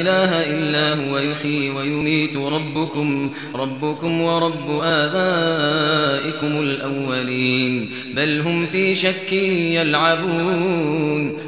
إله إلا هو يحيي ويميت ربكم ربكم ورب آبائكم الأولين. بل هم في شك يلعبون.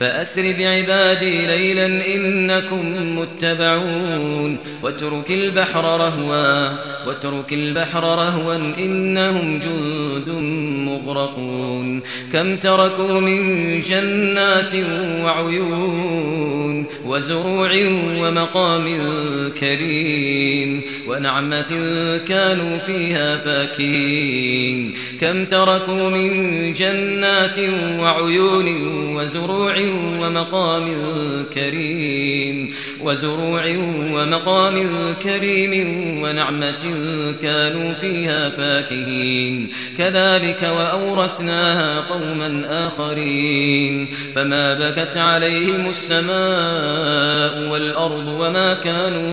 فأسر بعبادي ليلا إنكم متبعون. واترك البحر رهوا واترك البحر رهوا إنهم جند مغرقون كم تركوا من جنات وعيون وزروع ومقام كريم ونعمة كانوا فيها فاكين كم تركوا من جنات وعيون وزروع ومقام كريم وزروع ومقام كريم ونعمة كانوا فيها فاكهين كذلك وأورثناها قوما آخرين فما بكت عليهم السماء والأرض وما كانوا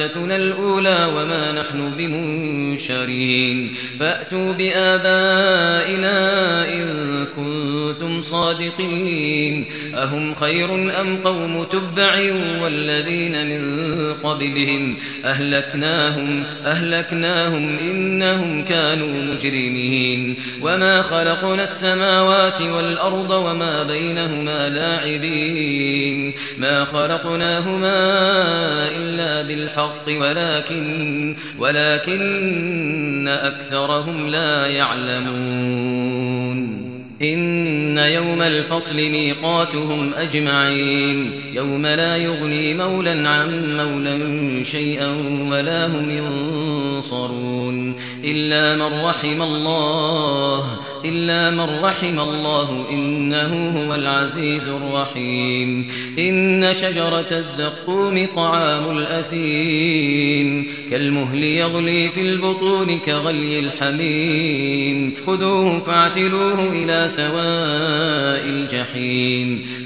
موتتنا الأولى وما نحن بمنشرين فأتوا بآبائنا إن كنتم صادقين. أهم خير أم قوم تبع والذين من قبلهم؟ أهلكناهم أهلكناهم إنهم كانوا مجرمين. وما خلقنا السماوات والأرض وما بينهما لاعبين. ما خلقناهما إلا بالحق ولكن ولكن أكثرهم لا يعلمون يوم الفصل ميقاتهم أجمعين يوم لا يغني مولا عن مولا شيئا ولا هم ينصرون إلا من رحم الله إلا من رحم الله إنه هو العزيز الرحيم إن شجرة الزقوم طعام الأثيم كالمهل يغلي في البطون كغلي الحميم خذوه فاعتلوه إلى سواء الجحيم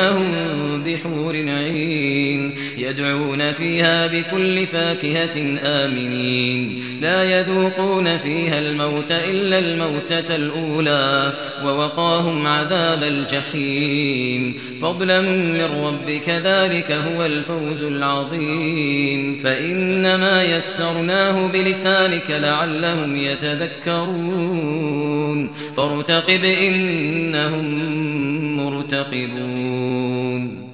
وزوجناهم بحور عين يدعون فيها بكل فاكهة آمنين لا يذوقون فيها الموت إلا الموتة الأولى ووقاهم عذاب الجحيم فضلا من ربك ذلك هو الفوز العظيم فإنما يسرناه بلسانك لعلهم يتذكرون فارتقب إنهم مرتقبون 嗯。